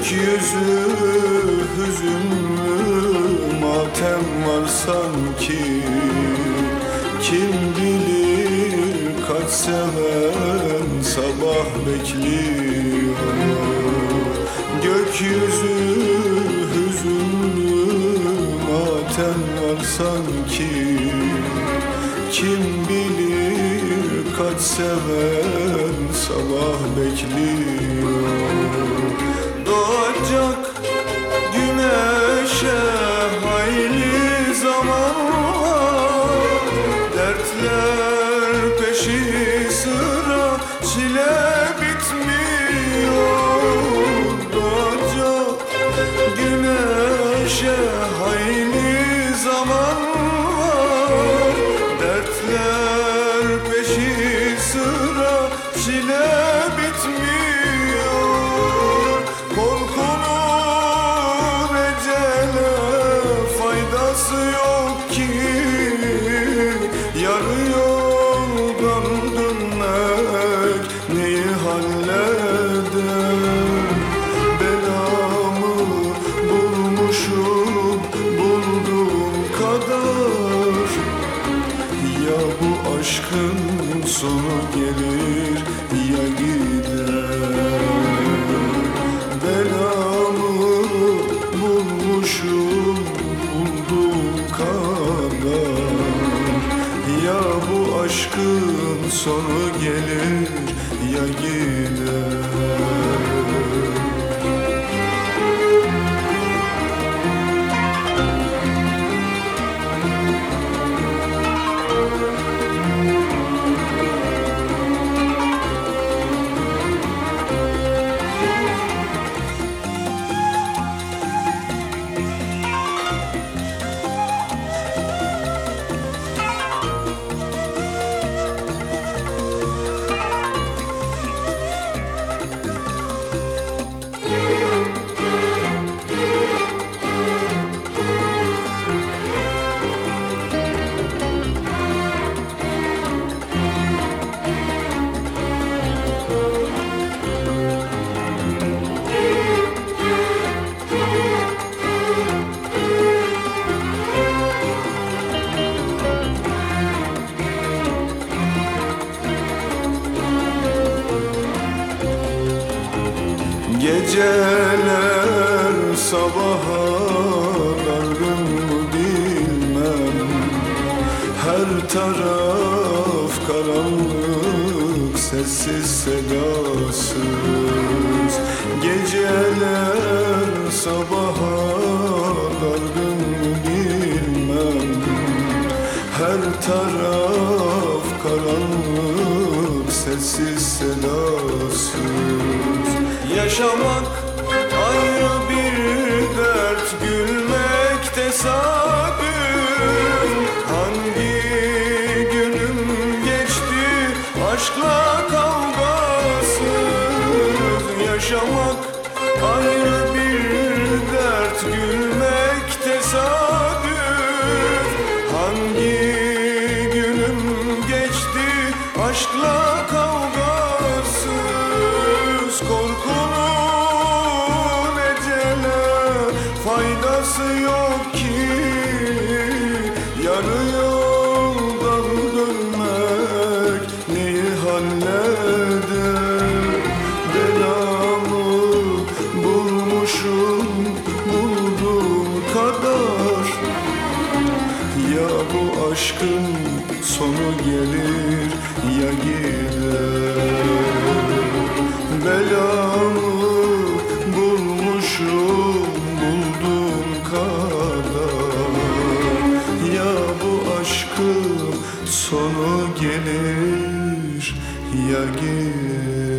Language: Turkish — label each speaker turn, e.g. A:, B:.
A: Gökyüzü hüzünlü matem var sanki. Kim bilir kaç seven sabah bekliyor. Gökyüzü hüzünlü matem var sanki. Kim bilir kaç seven sabah bekliyor Doğacak güneşe hayli zaman var. Dertler peşi sıra çile bitmiyor. Doğacak güneşe hayli zaman var. Dertler peşi sıra çile bitmiyor aşkın sonu gelir ya gider Geceler sabaha dargın bilmem. Her taraf karanlık sessiz sedasız. Geceler sabaha dargın bilmem. Her taraf karanlık sessiz sedasız Yaşamak faydası yok ki Yarı yoldan dönmek neyi halleder? Belamı bulmuşum bulduğum kadar. Ya bu aşkın sonu gelir ya gider. Bela ya gece